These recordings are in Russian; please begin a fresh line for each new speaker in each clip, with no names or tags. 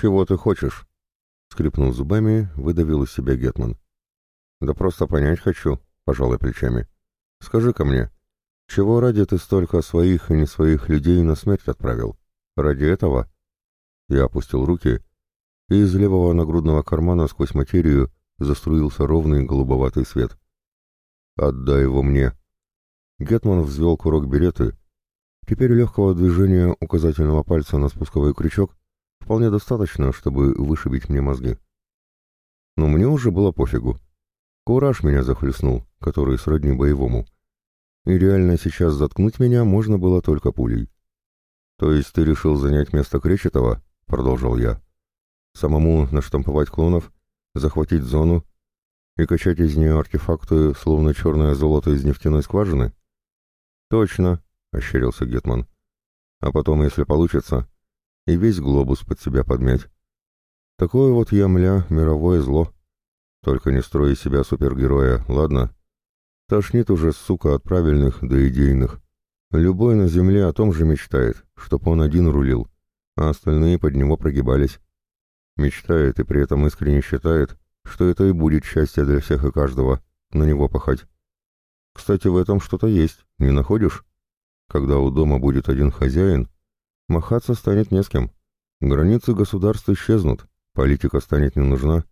«Чего ты хочешь?» — скрипнул зубами, выдавил из себя Гетман. «Да просто понять хочу», — пожалуй плечами. «Скажи-ка мне, чего ради ты столько своих и не своих людей на смерть отправил? Ради этого?» Я опустил руки, и из левого нагрудного кармана сквозь материю заструился ровный голубоватый свет. «Отдай его мне!» Гетман взвел курок береты. Теперь легкого движения указательного пальца на спусковой крючок вполне достаточно, чтобы вышибить мне мозги. Но мне уже было пофигу. Кураж меня захлестнул, который сродни боевому. И реально сейчас заткнуть меня можно было только пулей. «То есть ты решил занять место Кречетова?» — продолжил я. «Самому наштамповать клонов, захватить зону и качать из нее артефакты, словно черное золото из нефтяной скважины?» «Точно», — ощерился Гетман. «А потом, если получится, и весь глобус под себя подмять. Такое вот я, мля, мировое зло. Только не строй из себя супергероя, ладно? Тошнит уже, сука, от правильных до идейных. Любой на земле о том же мечтает, чтоб он один рулил, а остальные под него прогибались. Мечтает и при этом искренне считает, что это и будет счастье для всех и каждого, на него пахать. Кстати, в этом что-то есть, не находишь? Когда у дома будет один хозяин, Махаться станет не с кем. Границы государств исчезнут, политика станет не нужна,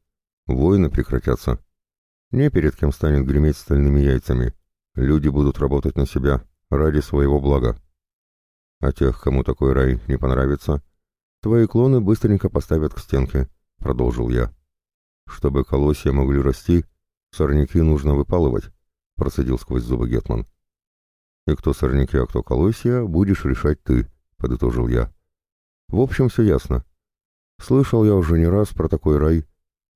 войны прекратятся. Не перед кем станет греметь стальными яйцами. Люди будут работать на себя, ради своего блага. А тех, кому такой рай не понравится, твои клоны быстренько поставят к стенке, — продолжил я. Чтобы колосья могли расти, сорняки нужно выпалывать, — процедил сквозь зубы Гетман. И кто сорняки, а кто колосья, будешь решать ты, —— подытожил я. «В общем, все ясно. Слышал я уже не раз про такой рай,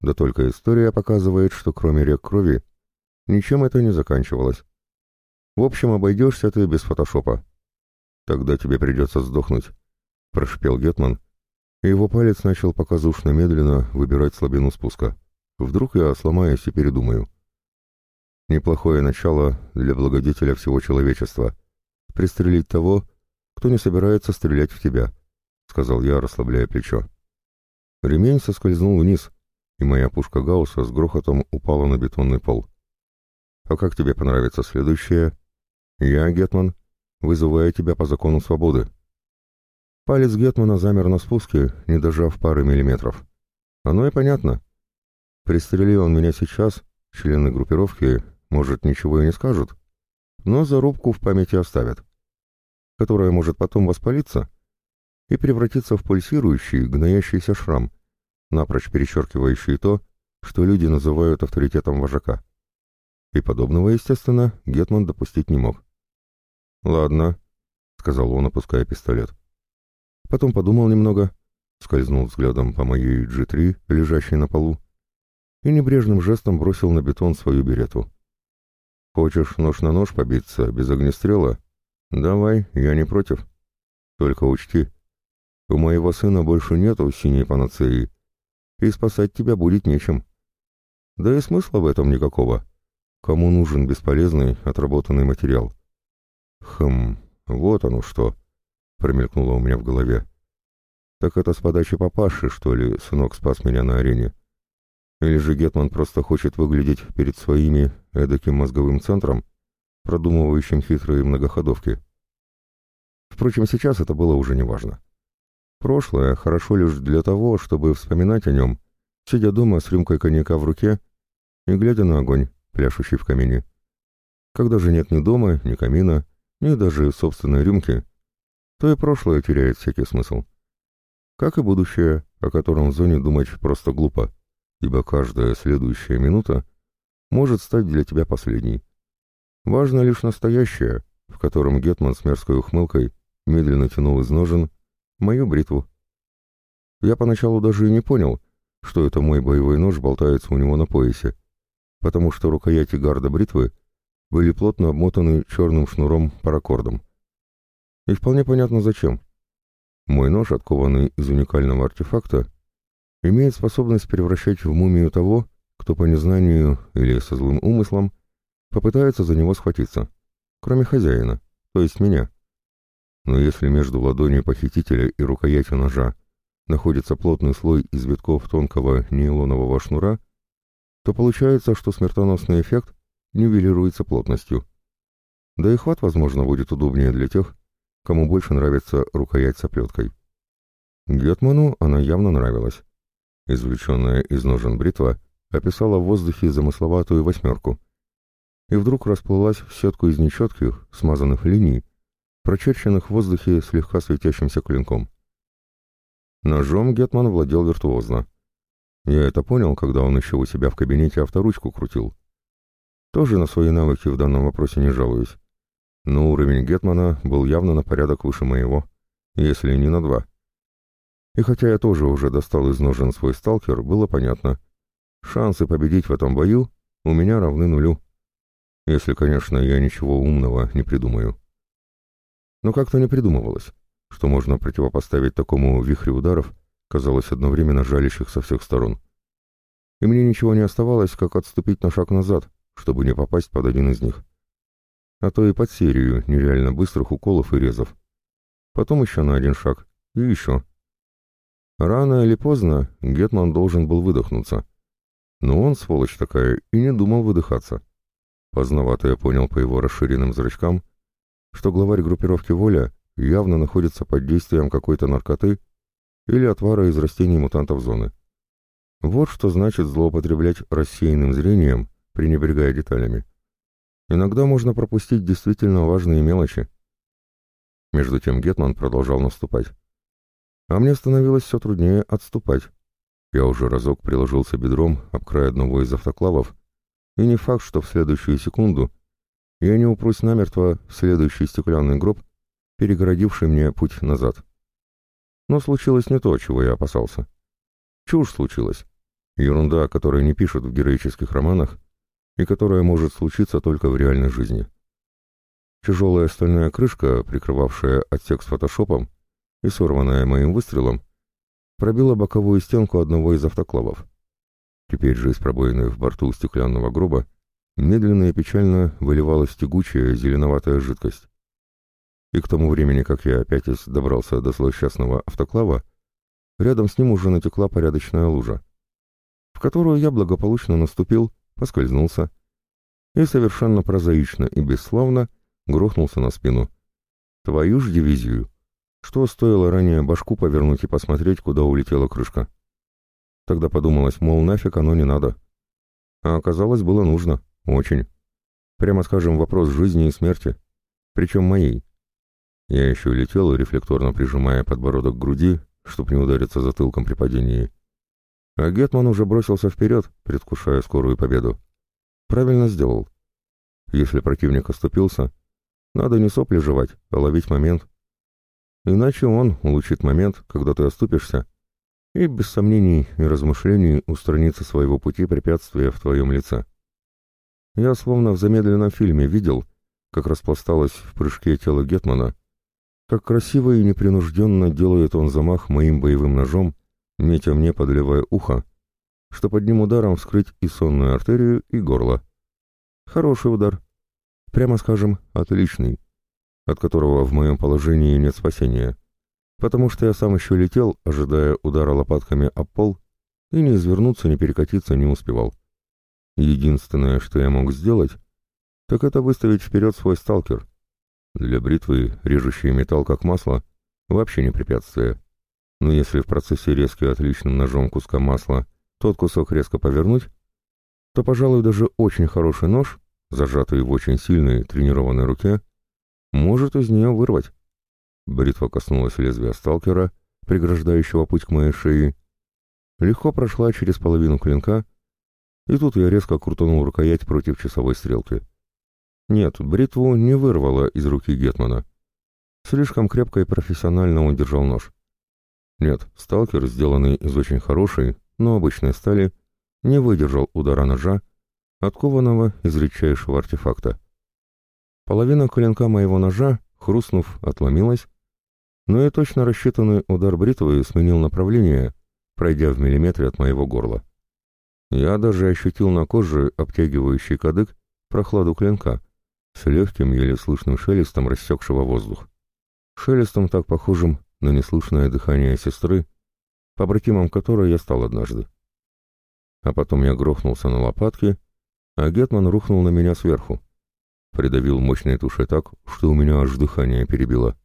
да только история показывает, что кроме рек крови ничем это не заканчивалось. В общем, обойдешься ты без фотошопа. Тогда тебе придется сдохнуть», — прошипел Гетман, и его палец начал показушно медленно выбирать слабину спуска. «Вдруг я сломаюсь и передумаю». Неплохое начало для благодетеля всего человечества — пристрелить того, никто не собирается стрелять в тебя», — сказал я, расслабляя плечо. Ремень соскользнул вниз, и моя пушка Гаусса с грохотом упала на бетонный пол. «А как тебе понравится следующее?» «Я, Гетман, вызываю тебя по закону свободы». Палец Гетмана замер на спуске, не дожав пары миллиметров. Оно и понятно. Пристрели он меня сейчас, члены группировки, может, ничего и не скажут, но зарубку в памяти оставят которая может потом воспалиться и превратиться в пульсирующий, гноящийся шрам, напрочь перечеркивающий то, что люди называют авторитетом вожака. И подобного, естественно, Гетман допустить не мог. «Ладно», — сказал он, опуская пистолет. Потом подумал немного, скользнул взглядом по моей G3, лежащей на полу, и небрежным жестом бросил на бетон свою берету. «Хочешь нож на нож побиться, без огнестрела? «Давай, я не против. Только учти, у моего сына больше нету синей панацеи, и спасать тебя будет нечем. Да и смысла в этом никакого. Кому нужен бесполезный, отработанный материал?» «Хм, вот оно что!» — промелькнуло у меня в голове. «Так это с подачи папаши, что ли, сынок спас меня на арене? Или же Гетман просто хочет выглядеть перед своими эдаким мозговым центром, продумывающим хитрые многоходовки. Впрочем, сейчас это было уже неважно. Прошлое хорошо лишь для того, чтобы вспоминать о нем, сидя дома с рюмкой коньяка в руке и глядя на огонь, пляшущий в камине. Когда же нет ни дома, ни камина, ни даже собственной рюмки, то и прошлое теряет всякий смысл. Как и будущее, о котором в зоне думать просто глупо, ибо каждая следующая минута может стать для тебя последней. Важно лишь настоящее, в котором Гетман с мерзкой ухмылкой медленно тянул из ножен мою бритву. Я поначалу даже и не понял, что это мой боевой нож болтается у него на поясе, потому что рукояти гарда бритвы были плотно обмотаны черным шнуром паракордом. И вполне понятно зачем. Мой нож, откованный из уникального артефакта, имеет способность превращать в мумию того, кто по незнанию или со злым умыслом попытаются за него схватиться. Кроме хозяина, то есть меня. Но если между ладонью похитителя и рукоятью ножа находится плотный слой из витков тонкого нейлонового шнура, то получается, что смертоносный эффект нивелируется плотностью. Да и хват, возможно, будет удобнее для тех, кому больше нравится рукоять с оплеткой. Гетману она явно нравилась. Извлеченная из ножен бритва описала в воздухе замысловатую восьмерку — и вдруг расплылась в сетку из нечетких, смазанных линий, прочерченных в воздухе слегка светящимся клинком. Ножом Гетман владел виртуозно. Я это понял, когда он еще у себя в кабинете авторучку крутил. Тоже на свои навыки в данном вопросе не жалуюсь. Но уровень Гетмана был явно на порядок выше моего, если не на два. И хотя я тоже уже достал из ножен свой сталкер, было понятно. Шансы победить в этом бою у меня равны нулю. Если, конечно, я ничего умного не придумаю. Но как-то не придумывалось, что можно противопоставить такому вихрю ударов, казалось одновременно жалящих со всех сторон. И мне ничего не оставалось, как отступить на шаг назад, чтобы не попасть под один из них. А то и под серию нереально быстрых уколов и резов. Потом еще на один шаг, и еще. Рано или поздно Гетман должен был выдохнуться. Но он, сволочь такая, и не думал выдыхаться. Поздновато я понял по его расширенным зрачкам, что главарь группировки «Воля» явно находится под действием какой-то наркоты или отвара из растений мутантов зоны. Вот что значит злоупотреблять рассеянным зрением, пренебрегая деталями. Иногда можно пропустить действительно важные мелочи. Между тем Гетман продолжал наступать. А мне становилось все труднее отступать. Я уже разок приложился бедром об край одного из автоклавов, и не факт, что в следующую секунду я не упрусь намертво в следующий стеклянный гроб, перегородивший мне путь назад. Но случилось не то, чего я опасался. Чушь случилась. Ерунда, которую не пишут в героических романах и которая может случиться только в реальной жизни. Тяжелая стальная крышка, прикрывавшая отсек с фотошопом и сорванная моим выстрелом, пробила боковую стенку одного из автоклавов. Теперь же из пробоины в борту стеклянного гроба медленно и печально выливалась тягучая зеленоватая жидкость. И к тому времени, как я опять добрался до злосчастного автоклава, рядом с ним уже натекла порядочная лужа, в которую я благополучно наступил, поскользнулся и совершенно прозаично и бесславно грохнулся на спину. Твою ж дивизию! Что стоило ранее башку повернуть и посмотреть, куда улетела крышка? Тогда подумалось, мол, нафиг оно не надо. А оказалось, было нужно. Очень. Прямо скажем, вопрос жизни и смерти. Причем моей. Я еще летел, рефлекторно прижимая подбородок к груди, чтоб не удариться затылком при падении. А Гетман уже бросился вперед, предвкушая скорую победу. Правильно сделал. Если противник оступился, надо не сопли жевать, а ловить момент. Иначе он улучит момент, когда ты оступишься, и, без сомнений и размышлений, устранится своего пути препятствия в твоем лице. Я словно в замедленном фильме видел, как распласталось в прыжке тело Гетмана, как красиво и непринужденно делает он замах моим боевым ножом, метя мне под левое ухо, что под ним ударом вскрыть и сонную артерию, и горло. Хороший удар. Прямо скажем, отличный, от которого в моем положении нет спасения потому что я сам еще летел, ожидая удара лопатками об пол, и ни извернуться, ни перекатиться не успевал. Единственное, что я мог сделать, так это выставить вперед свой сталкер. Для бритвы, режущей металл как масло, вообще не препятствие. Но если в процессе резки отличным ножом куска масла тот кусок резко повернуть, то, пожалуй, даже очень хороший нож, зажатый в очень сильной тренированной руке, может из нее вырвать. Бритва коснулась лезвия сталкера, преграждающего путь к моей шее, легко прошла через половину клинка, и тут я резко крутанул рукоять против часовой стрелки. Нет, бритву не вырвало из руки Гетмана. Слишком крепко и профессионально он держал нож. Нет, сталкер, сделанный из очень хорошей, но обычной стали, не выдержал удара ножа, откованного из редчайшего артефакта. Половина клинка моего ножа, хрустнув, отломилась, но я точно рассчитанный удар бритвы сменил направление, пройдя в миллиметре от моего горла. Я даже ощутил на коже обтягивающий кадык прохладу клинка с легким, еле слышным шелестом рассекшего воздух. Шелестом так похожим на неслышное дыхание сестры, побратимом которой я стал однажды. А потом я грохнулся на лопатки, а Гетман рухнул на меня сверху. Придавил мощной тушей так, что у меня аж дыхание перебило.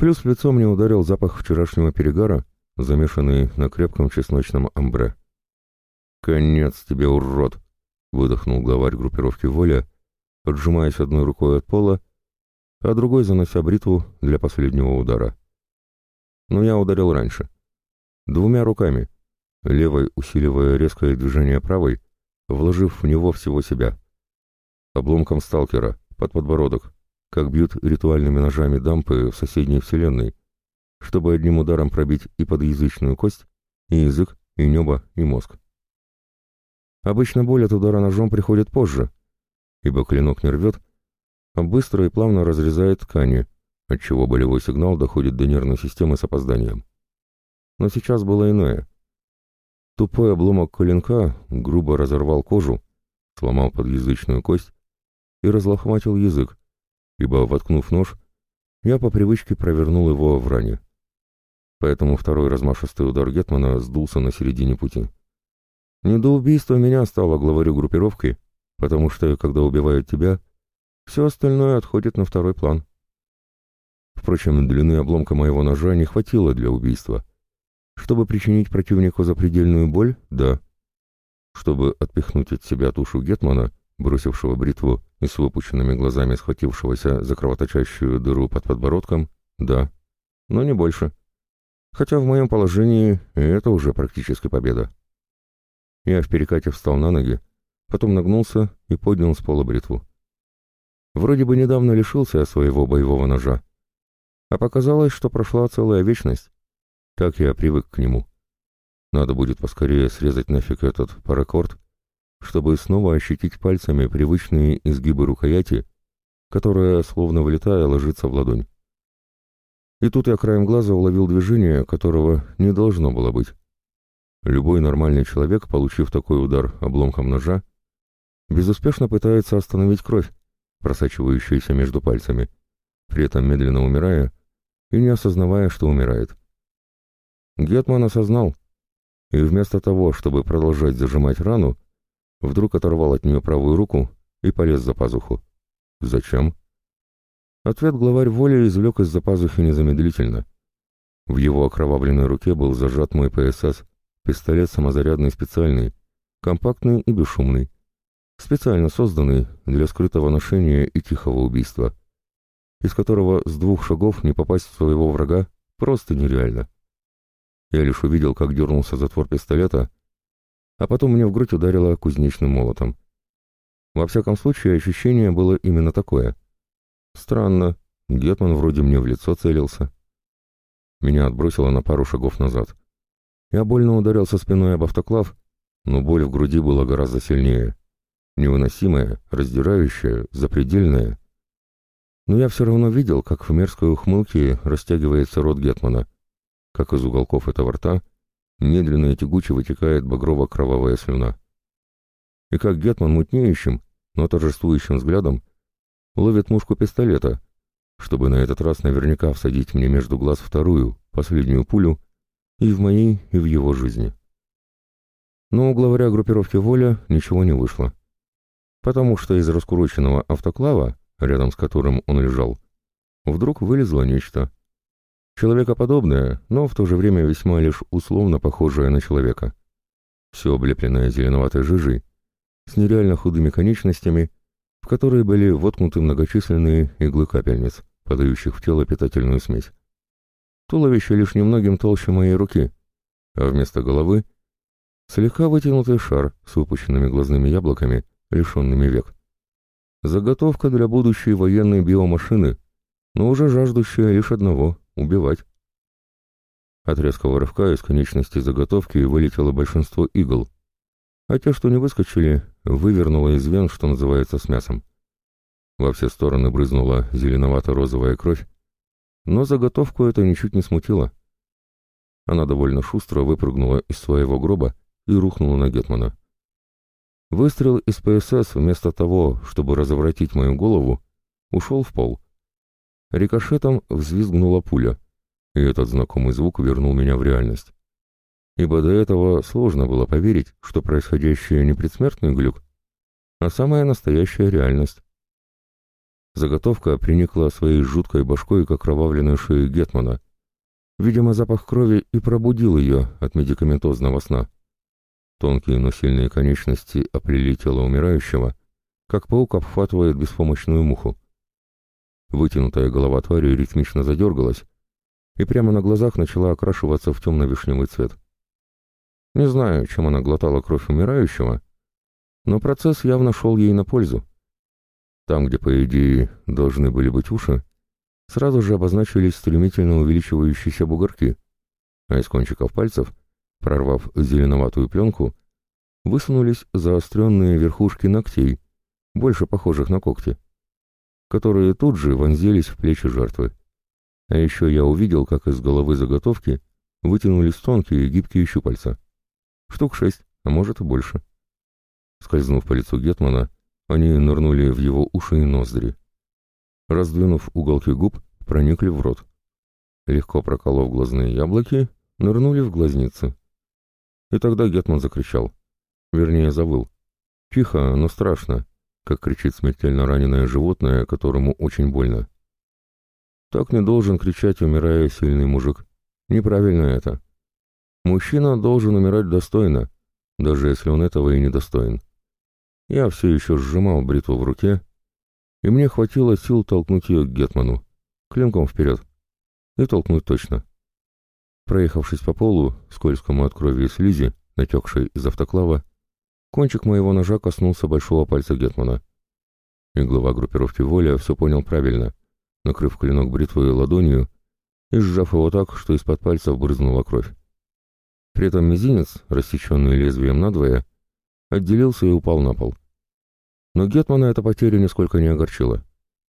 Плюс в лицо мне ударил запах вчерашнего перегара, замешанный на крепком чесночном амбре. «Конец тебе, урод!» — выдохнул главарь группировки «Воля», отжимаясь одной рукой от пола, а другой занося бритву для последнего удара. Но я ударил раньше. Двумя руками, левой усиливая резкое движение правой, вложив в него всего себя. Обломком сталкера, под подбородок, как бьют ритуальными ножами дампы в соседней вселенной, чтобы одним ударом пробить и подъязычную кость, и язык, и небо, и мозг. Обычно боль от удара ножом приходит позже, ибо клинок не рвет, а быстро и плавно разрезает ткани, отчего болевой сигнал доходит до нервной системы с опозданием. Но сейчас было иное. Тупой обломок коленка грубо разорвал кожу, сломал подъязычную кость и разлохматил язык, ибо, воткнув нож, я по привычке провернул его в ране. Поэтому второй размашистый удар Гетмана сдулся на середине пути. Не до убийства меня стало главарю группировки, потому что, когда убивают тебя, все остальное отходит на второй план. Впрочем, длины обломка моего ножа не хватило для убийства. Чтобы причинить противнику запредельную боль — да. Чтобы отпихнуть от себя тушу Гетмана — бросившего бритву и с выпученными глазами схватившегося за кровоточащую дыру под подбородком, да, но не больше. Хотя в моем положении это уже практически победа. Я в перекате встал на ноги, потом нагнулся и поднял с пола бритву. Вроде бы недавно лишился своего боевого ножа, а показалось, что прошла целая вечность. Так я привык к нему. Надо будет поскорее срезать нафиг этот паракорд чтобы снова ощутить пальцами привычные изгибы рукояти, которая, словно влетая, ложится в ладонь. И тут я краем глаза уловил движение, которого не должно было быть. Любой нормальный человек, получив такой удар обломком ножа, безуспешно пытается остановить кровь, просачивающуюся между пальцами, при этом медленно умирая и не осознавая, что умирает. Гетман осознал, и вместо того, чтобы продолжать зажимать рану, вдруг оторвал от нее правую руку и полез за пазуху. «Зачем?» Ответ главарь воли извлек из-за пазухи незамедлительно. В его окровавленной руке был зажат мой ПСС, пистолет самозарядный специальный, компактный и бесшумный, специально созданный для скрытого ношения и тихого убийства, из которого с двух шагов не попасть в своего врага просто нереально. Я лишь увидел, как дернулся затвор пистолета, а потом мне в грудь ударило кузнечным молотом. Во всяком случае, ощущение было именно такое. Странно, Гетман вроде мне в лицо целился. Меня отбросило на пару шагов назад. Я больно ударился спиной об автоклав, но боль в груди была гораздо сильнее. Невыносимая, раздирающая, запредельная. Но я все равно видел, как в мерзкой ухмылке растягивается рот Гетмана, как из уголков этого рта медленно и тягуче вытекает багрово-кровавая слюна. И как Гетман мутнеющим, но торжествующим взглядом ловит мушку пистолета, чтобы на этот раз наверняка всадить мне между глаз вторую, последнюю пулю, и в моей, и в его жизни. Но у главаря группировки «Воля» ничего не вышло. Потому что из раскуроченного автоклава, рядом с которым он лежал, вдруг вылезло нечто — Человекоподобное, но в то же время весьма лишь условно похожее на человека. Все облепленное зеленоватой жижей, с нереально худыми конечностями, в которые были воткнуты многочисленные иглы капельниц, подающих в тело питательную смесь. Туловище лишь немногим толще моей руки, а вместо головы — слегка вытянутый шар с выпущенными глазными яблоками, лишенными век. Заготовка для будущей военной биомашины, но уже жаждущая лишь одного Убивать. От резкого рывка из конечности заготовки вылетело большинство игл, а те, что не выскочили, вывернуло из вен, что называется, с мясом. Во все стороны брызнула зеленовато-розовая кровь, но заготовку это ничуть не смутило. Она довольно шустро выпрыгнула из своего гроба и рухнула на Гетмана. Выстрел из ПСС вместо того, чтобы разворотить мою голову, ушел в пол, Рикошетом взвизгнула пуля, и этот знакомый звук вернул меня в реальность. Ибо до этого сложно было поверить, что происходящее не предсмертный глюк, а самая настоящая реальность. Заготовка приникла своей жуткой башкой к окровавленной шее Гетмана. Видимо, запах крови и пробудил ее от медикаментозного сна. Тонкие, но сильные конечности оплели тело умирающего, как паук обхватывает беспомощную муху. Вытянутая голова твари ритмично задергалась и прямо на глазах начала окрашиваться в темно-вишневый цвет. Не знаю, чем она глотала кровь умирающего, но процесс явно шел ей на пользу. Там, где, по идее, должны были быть уши, сразу же обозначились стремительно увеличивающиеся бугорки, а из кончиков пальцев, прорвав зеленоватую пленку, высунулись заостренные верхушки ногтей, больше похожих на когти которые тут же вонзились в плечи жертвы. А еще я увидел, как из головы заготовки вытянулись тонкие гибкие щупальца. Штук шесть, а может и больше. Скользнув по лицу Гетмана, они нырнули в его уши и ноздри. Раздвинув уголки губ, проникли в рот. Легко проколов глазные яблоки, нырнули в глазницы. И тогда Гетман закричал. Вернее, завыл. Тихо, но страшно, как кричит смертельно раненое животное, которому очень больно. Так не должен кричать, умирая сильный мужик. Неправильно это. Мужчина должен умирать достойно, даже если он этого и не достоин. Я все еще сжимал бритву в руке, и мне хватило сил толкнуть ее к Гетману, клинком вперед. И толкнуть точно. Проехавшись по полу, скользкому от крови и слизи, натекшей из автоклава, Кончик моего ножа коснулся большого пальца Гетмана. И глава группировки «Воля» все понял правильно, накрыв клинок бритвой ладонью и сжав его так, что из-под пальцев брызнула кровь. При этом мизинец, рассеченный лезвием надвое, отделился и упал на пол. Но Гетмана эта потеря нисколько не огорчила.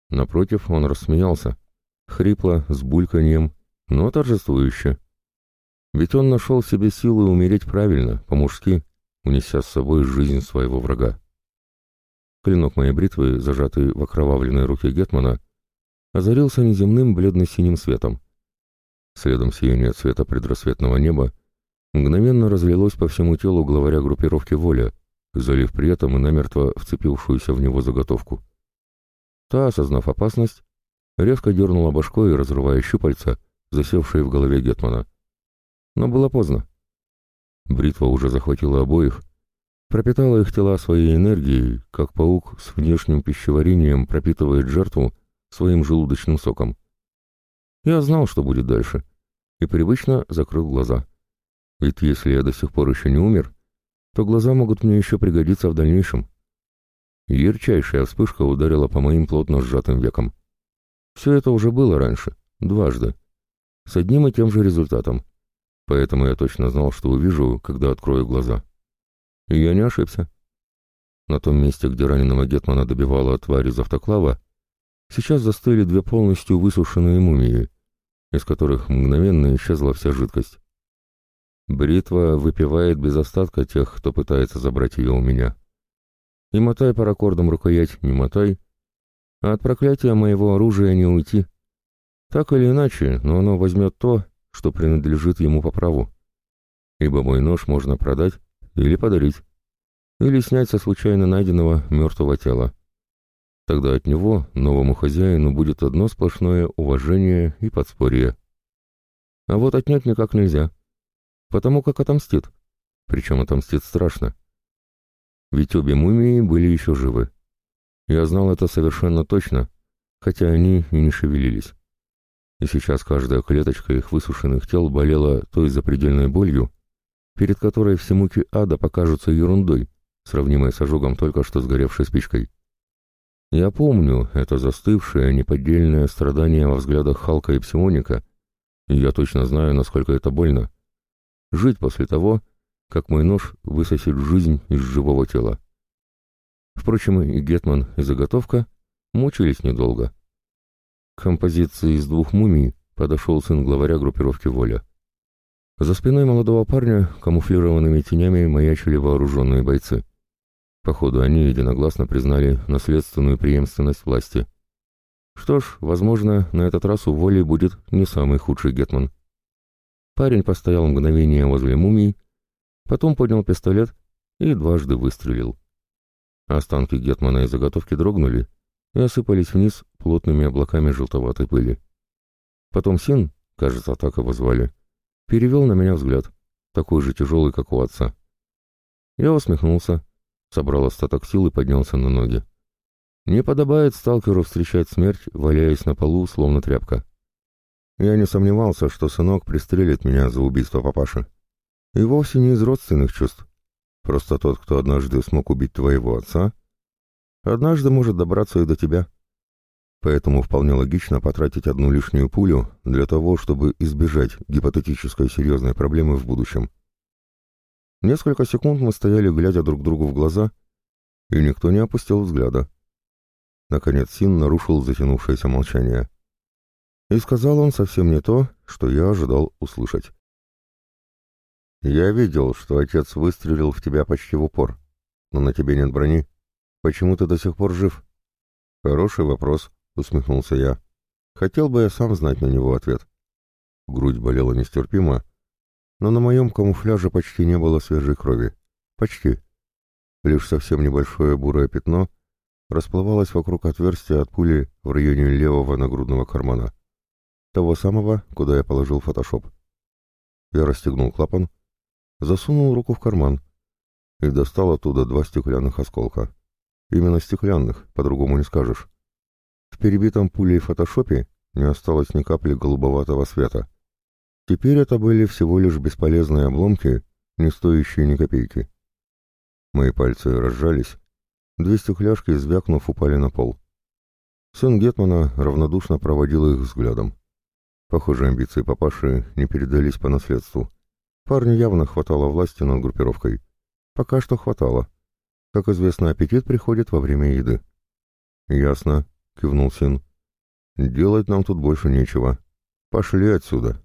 Напротив, он рассмеялся, хрипло, с бульканьем, но торжествующе. Ведь он нашел себе силы умереть правильно, по-мужски, унеся с собой жизнь своего врага. Клинок моей бритвы, зажатый в окровавленной руке Гетмана, озарился неземным бледно-синим светом. Следом сияние цвета предрассветного неба мгновенно разлилось по всему телу главаря группировки «Воля», залив при этом и намертво вцепившуюся в него заготовку. Та, осознав опасность, резко дернула башкой, разрывая щупальца, засевшие в голове Гетмана. Но было поздно. Бритва уже захватила обоих, пропитала их тела своей энергией, как паук с внешним пищеварением пропитывает жертву своим желудочным соком. Я знал, что будет дальше, и привычно закрыл глаза. Ведь если я до сих пор еще не умер, то глаза могут мне еще пригодиться в дальнейшем. Ярчайшая вспышка ударила по моим плотно сжатым векам. Все это уже было раньше, дважды, с одним и тем же результатом поэтому я точно знал, что увижу, когда открою глаза. И я не ошибся. На том месте, где раненого Гетмана добивала тварь из автоклава, сейчас застыли две полностью высушенные мумии, из которых мгновенно исчезла вся жидкость. Бритва выпивает без остатка тех, кто пытается забрать ее у меня. И мотай паракордом рукоять, не мотай, а от проклятия моего оружия не уйти. Так или иначе, но оно возьмет то, что принадлежит ему по праву. Ибо мой нож можно продать или подарить, или снять со случайно найденного мертвого тела. Тогда от него, новому хозяину, будет одно сплошное уважение и подспорье. А вот отнять никак нельзя, потому как отомстит. Причем отомстит страшно. Ведь обе мумии были еще живы. Я знал это совершенно точно, хотя они и не шевелились и сейчас каждая клеточка их высушенных тел болела той запредельной болью, перед которой все муки ада покажутся ерундой, сравнимой с ожогом только что сгоревшей спичкой. Я помню это застывшее, неподдельное страдание во взглядах Халка и Псионика, и я точно знаю, насколько это больно. Жить после того, как мой нож высосет жизнь из живого тела. Впрочем, и Гетман, и заготовка мучились недолго. Композиции из двух мумий подошел сын главаря группировки «Воля». За спиной молодого парня камуфлированными тенями маячили вооруженные бойцы. Походу, они единогласно признали наследственную преемственность власти. Что ж, возможно, на этот раз у Воли будет не самый худший гетман.
Парень постоял мгновение возле мумий, потом поднял пистолет и дважды выстрелил. Останки Гетмана и заготовки дрогнули и осыпались вниз плотными облаками желтоватой пыли. Потом Син, кажется, так его звали, перевел на меня взгляд, такой же тяжелый, как у отца. Я усмехнулся, собрал остаток сил и поднялся на ноги. Не подобает сталкеру встречать смерть, валяясь на полу, словно тряпка. Я не сомневался, что сынок пристрелит меня за убийство папаши. И вовсе не из родственных чувств. Просто тот, кто однажды смог убить твоего отца, однажды может добраться и до тебя. Поэтому вполне логично потратить одну лишнюю пулю для того, чтобы избежать гипотетической серьезной проблемы в будущем. Несколько секунд мы стояли, глядя друг другу в глаза, и никто не опустил взгляда. Наконец Син нарушил затянувшееся молчание. И сказал он совсем не то, что я ожидал услышать. «Я видел, что отец выстрелил в тебя почти в упор, но на тебе нет брони. Почему ты до сих пор жив?» «Хороший вопрос», усмехнулся я. Хотел бы я сам знать на него ответ. Грудь болела нестерпимо, но на моем камуфляже почти не было свежей крови. Почти. Лишь совсем небольшое бурое пятно расплывалось вокруг отверстия от пули в районе левого нагрудного кармана. Того самого, куда я положил фотошоп. Я расстегнул клапан, засунул руку в карман и достал оттуда два стеклянных осколка. Именно стеклянных, по-другому не скажешь. В перебитом пулей фотошопе не осталось ни капли голубоватого света. Теперь это были всего лишь бесполезные обломки, не стоящие ни копейки. Мои пальцы разжались, две стекляшки, звякнув, упали на пол. Сын Гетмана равнодушно проводил их взглядом. Похоже, амбиции папаши не передались по наследству. Парню явно хватало власти над группировкой. Пока что хватало. Как известно, аппетит приходит во время еды. «Ясно», — кивнул сын. «Делать нам тут больше нечего. Пошли отсюда».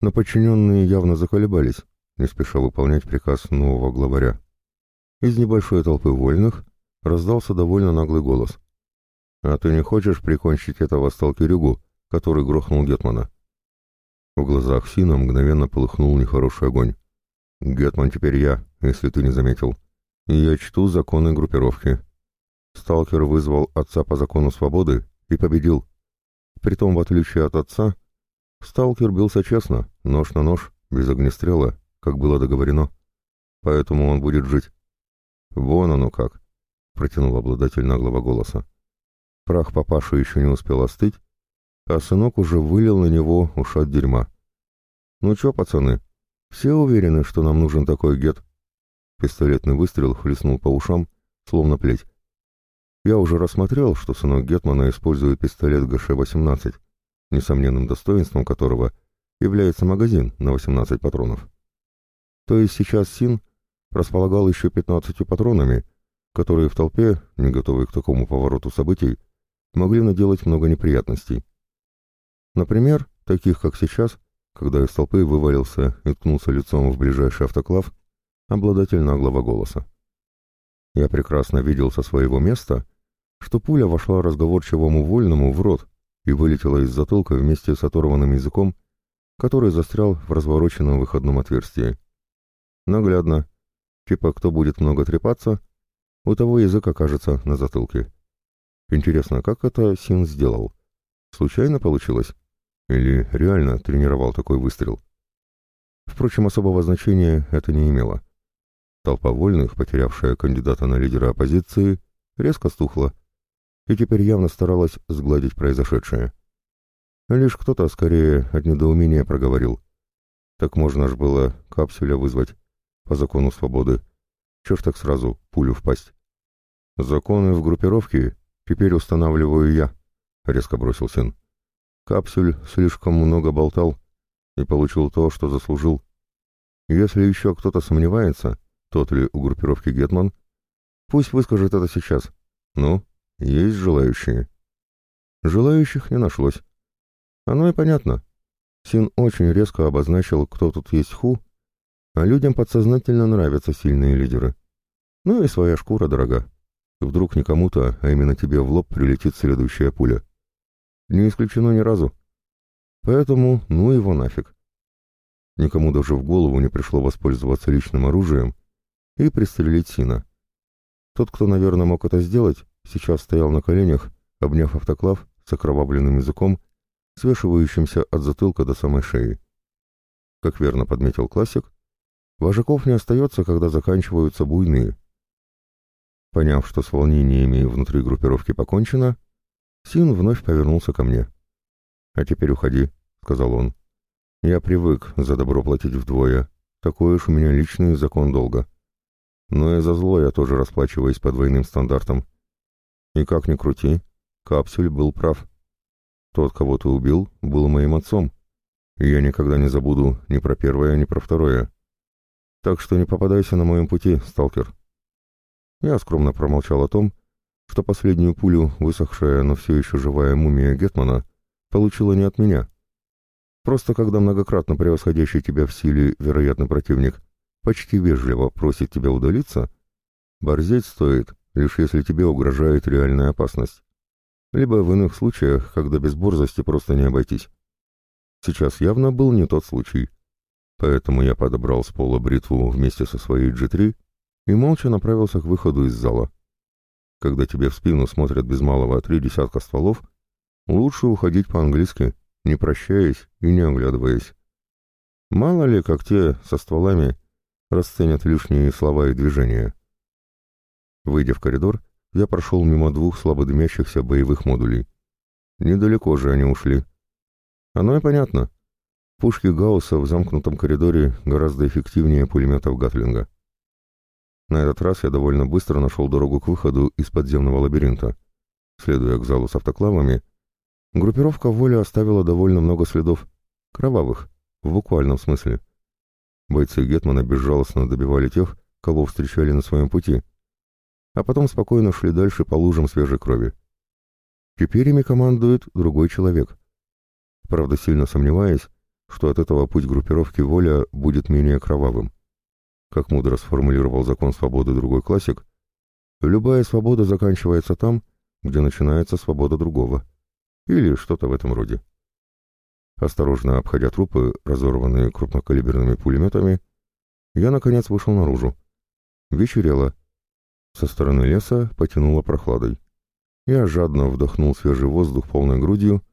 Но подчиненные явно заколебались, не спеша выполнять приказ нового главаря. Из небольшой толпы вольных раздался довольно наглый голос. «А ты не хочешь прикончить этого сталкерюгу, который грохнул Гетмана?» В глазах Сина мгновенно полыхнул нехороший огонь. «Гетман теперь я, если ты не заметил. и Я чту законы группировки». Сталкер вызвал отца по закону свободы и победил. Притом, в отличие от отца, сталкер бился честно, нож на нож, без огнестрела, как было договорено. Поэтому он будет жить. «Вон оно как!» — протянул обладатель наглого голоса. Прах папаши еще не успел остыть, а сынок уже вылил на него ушат дерьма. «Ну чё, пацаны, все уверены, что нам нужен такой гет?» Пистолетный выстрел хлестнул по ушам, словно плеть. Я уже рассмотрел, что сынок Гетмана использует пистолет ГШ-18, несомненным достоинством которого является магазин на 18 патронов. То есть сейчас Син располагал еще 15 патронами, которые в толпе, не готовые к такому повороту событий, могли наделать много неприятностей. Например, таких как сейчас, когда из толпы вывалился и ткнулся лицом в ближайший автоклав обладатель наглого голоса. Я прекрасно видел со своего места, что пуля вошла разговорчивому вольному в рот и вылетела из затылка вместе с оторванным языком, который застрял в развороченном выходном отверстии. Наглядно. Типа, кто будет много трепаться, у того язык окажется на затылке. Интересно, как это Син сделал? Случайно получилось? Или реально тренировал такой выстрел? Впрочем, особого значения это не имело. Толпа вольных, потерявшая кандидата на лидера оппозиции, резко стухла и теперь явно старалась сгладить произошедшее. Лишь кто-то скорее от недоумения проговорил. Так можно ж было капсуля вызвать по закону свободы. Чё ж так сразу пулю впасть? Законы в группировке теперь устанавливаю я, — резко бросил сын. Капсуль слишком много болтал и получил то, что заслужил. Если еще кто-то сомневается, — тот ли у группировки Гетман. Пусть выскажет это сейчас. Ну, есть желающие. Желающих не нашлось. Оно и понятно. Син очень резко обозначил, кто тут есть ху, а людям подсознательно нравятся сильные лидеры. Ну и своя шкура дорога. Вдруг не кому-то, а именно тебе в лоб прилетит следующая пуля. Не исключено ни разу. Поэтому ну его нафиг.
Никому даже в голову не пришло воспользоваться личным оружием, и пристрелить Сина. Тот, кто, наверное, мог это сделать, сейчас стоял на коленях, обняв автоклав с окровавленным языком, свешивающимся от затылка до самой шеи. Как верно подметил классик, вожаков не остается, когда заканчиваются буйные. Поняв, что с волнениями внутри группировки покончено, Син вновь повернулся ко мне. «А теперь уходи», — сказал он. «Я привык за добро платить вдвое. Такой уж у меня личный закон долга». Но и за зло я тоже расплачиваюсь по двойным стандартам. И как ни крути, капсюль был прав. Тот, кого ты убил, был моим отцом. И я никогда не забуду ни про первое, ни про второе. Так что не попадайся на моем пути, сталкер. Я скромно промолчал о том, что последнюю пулю, высохшая, но все еще живая мумия Гетмана, получила не от меня. Просто когда многократно превосходящий тебя в силе вероятный противник почти вежливо просит тебя удалиться, борзеть стоит, лишь если тебе угрожает реальная опасность. Либо в иных случаях, когда без борзости просто не обойтись. Сейчас явно был не тот случай. Поэтому я подобрал с пола бритву вместе со своей G3 и молча направился к выходу из зала. Когда тебе в спину смотрят без малого три десятка стволов, лучше уходить по-английски, не прощаясь и не оглядываясь. Мало ли, как те со стволами расценят лишние слова и движения. Выйдя в коридор, я прошел мимо двух слабодымящихся боевых модулей. Недалеко же они ушли. Оно и понятно. Пушки Гаусса в замкнутом коридоре гораздо эффективнее пулеметов Гатлинга. На этот раз я довольно быстро нашел дорогу к выходу из подземного лабиринта. Следуя к залу с автоклавами, группировка воли оставила довольно много следов. Кровавых, в буквальном смысле. Бойцы Гетмана безжалостно добивали тех, кого встречали на своем пути, а потом спокойно шли дальше по лужам свежей крови. Теперь ими командует другой человек. Правда, сильно сомневаюсь, что от этого путь группировки «Воля» будет менее кровавым. Как мудро сформулировал закон свободы другой классик, любая свобода заканчивается там, где начинается свобода другого. Или что-то в этом роде. Осторожно обходя трупы, разорванные крупнокалиберными пулеметами, я, наконец, вышел наружу. Вечерело. Со стороны леса потянуло прохладой. Я жадно вдохнул свежий воздух полной грудью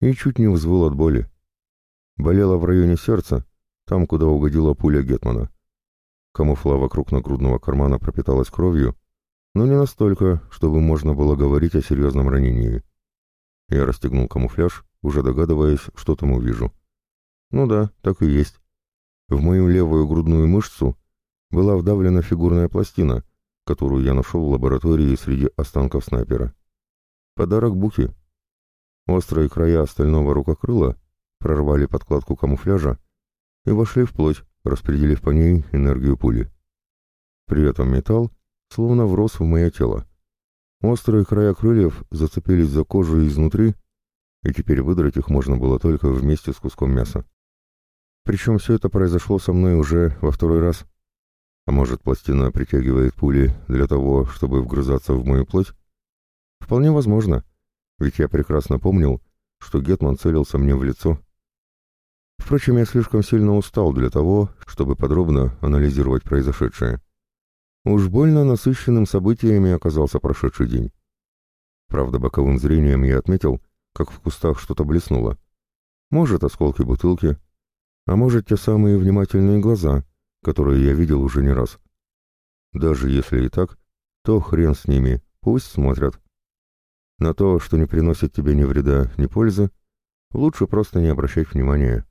и чуть не взвыл от боли. Болело в районе сердца, там, куда угодила пуля Гетмана. Камуфла вокруг нагрудного кармана пропиталась кровью, но не настолько, чтобы можно было говорить о серьезном ранении. Я расстегнул камуфляж, уже догадываясь, что там увижу. Ну да, так и есть. В мою левую грудную мышцу была вдавлена фигурная пластина, которую я нашел в лаборатории среди останков снайпера. Подарок Буки. Острые края остального рукокрыла прорвали подкладку камуфляжа и вошли в плоть, распределив по ней энергию пули. При этом металл словно врос в мое тело. Острые края крыльев зацепились за кожу изнутри и теперь выдрать их можно было только вместе с куском мяса. Причем все это произошло со мной уже во второй раз. А может, пластина притягивает пули для того, чтобы вгрызаться в мою плоть? Вполне возможно, ведь я прекрасно помнил, что Гетман целился мне в лицо. Впрочем, я слишком сильно устал для того, чтобы подробно анализировать произошедшее. Уж больно насыщенным событиями оказался прошедший день. Правда, боковым зрением я отметил, как в кустах что-то блеснуло. Может, осколки бутылки, а может, те самые внимательные глаза, которые я видел уже не раз. Даже если и так, то хрен с ними, пусть смотрят. На то, что не приносит тебе ни вреда, ни пользы, лучше просто не обращать внимания.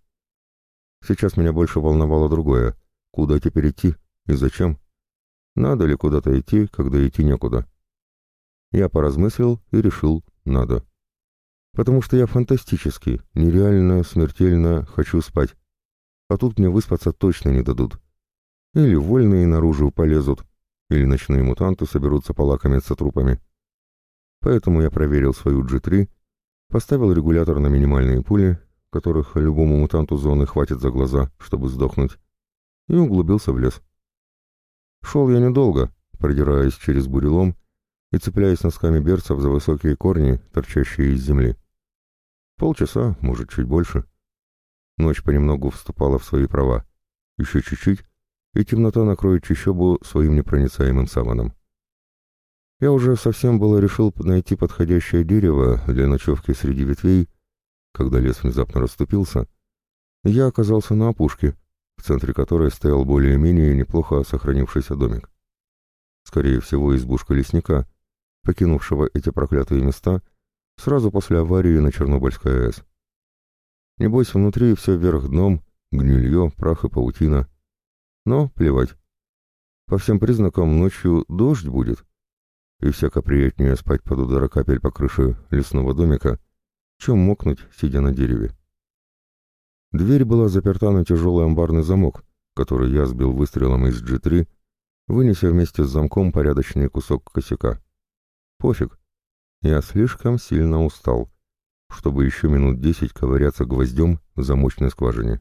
Сейчас меня больше волновало другое. Куда теперь идти и зачем? Надо ли куда-то идти, когда идти некуда? Я поразмыслил и решил, надо потому что я фантастически, нереально, смертельно хочу спать. А тут мне выспаться точно не дадут. Или вольные наружу полезут, или ночные мутанты соберутся полакомиться трупами. Поэтому я проверил свою G3, поставил регулятор на минимальные пули, которых любому мутанту зоны хватит за глаза, чтобы сдохнуть, и углубился в лес. Шел я недолго, продираясь через бурелом и цепляясь носками берцев за высокие корни, торчащие из земли. Полчаса, может, чуть больше. Ночь понемногу вступала в свои права. Еще чуть-чуть, и темнота накроет чащобу своим непроницаемым саваном. Я уже совсем было решил найти подходящее дерево для ночевки среди ветвей, когда лес внезапно расступился. Я оказался на опушке, в центре которой стоял более-менее неплохо сохранившийся домик. Скорее всего, избушка лесника — покинувшего эти проклятые места сразу после аварии на Чернобыльской АЭС. Небось, внутри все вверх дном, гнилье, прах и паутина. Но плевать. По всем признакам ночью дождь будет, и всяко приятнее спать под удара капель по крыше лесного домика, чем мокнуть, сидя на дереве. Дверь была заперта на тяжелый амбарный замок, который я сбил выстрелом из G3, вынеся вместе с замком порядочный кусок косяка. Пофиг. Я слишком сильно устал, чтобы еще минут десять ковыряться гвоздем в замочной скважине.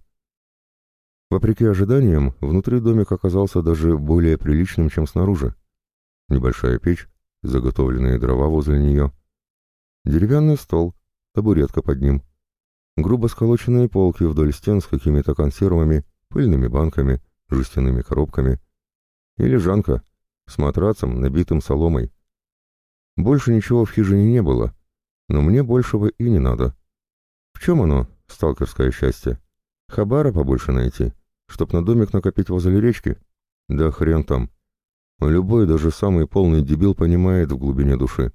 Вопреки ожиданиям, внутри домик оказался даже более приличным, чем снаружи. Небольшая печь, заготовленные дрова возле нее, деревянный стол, табуретка под ним, грубо сколоченные полки вдоль стен с какими-то консервами, пыльными банками, жестяными коробками и лежанка с матрацем, набитым соломой. Больше ничего в хижине не было, но мне большего и не надо. В чем оно, сталкерское счастье? Хабара побольше найти, чтоб на домик накопить возле речки? Да хрен там. Любой, даже самый полный дебил понимает в глубине души.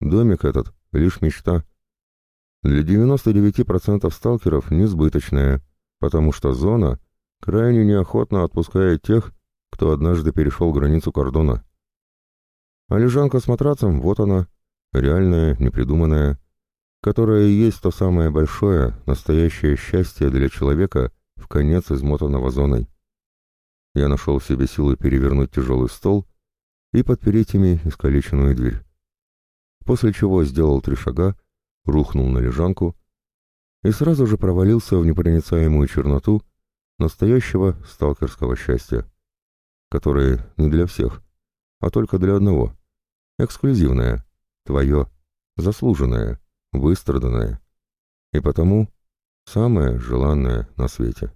Домик этот — лишь мечта. Для 99% сталкеров несбыточная, потому что зона крайне неохотно отпускает тех, кто однажды перешел границу кордона. А лежанка с матрацем, вот она, реальная, непридуманная, которая и есть то самое большое, настоящее счастье для человека, в конец измотанного зоной. Я нашел в себе силы перевернуть тяжелый стол и подпереть ими искалеченную дверь. После чего сделал три шага, рухнул на лежанку и сразу же провалился в непроницаемую черноту настоящего сталкерского счастья, которое не для всех, а только для одного. Эксклюзивное, твое, заслуженное, выстраданное. И потому самое желанное на свете.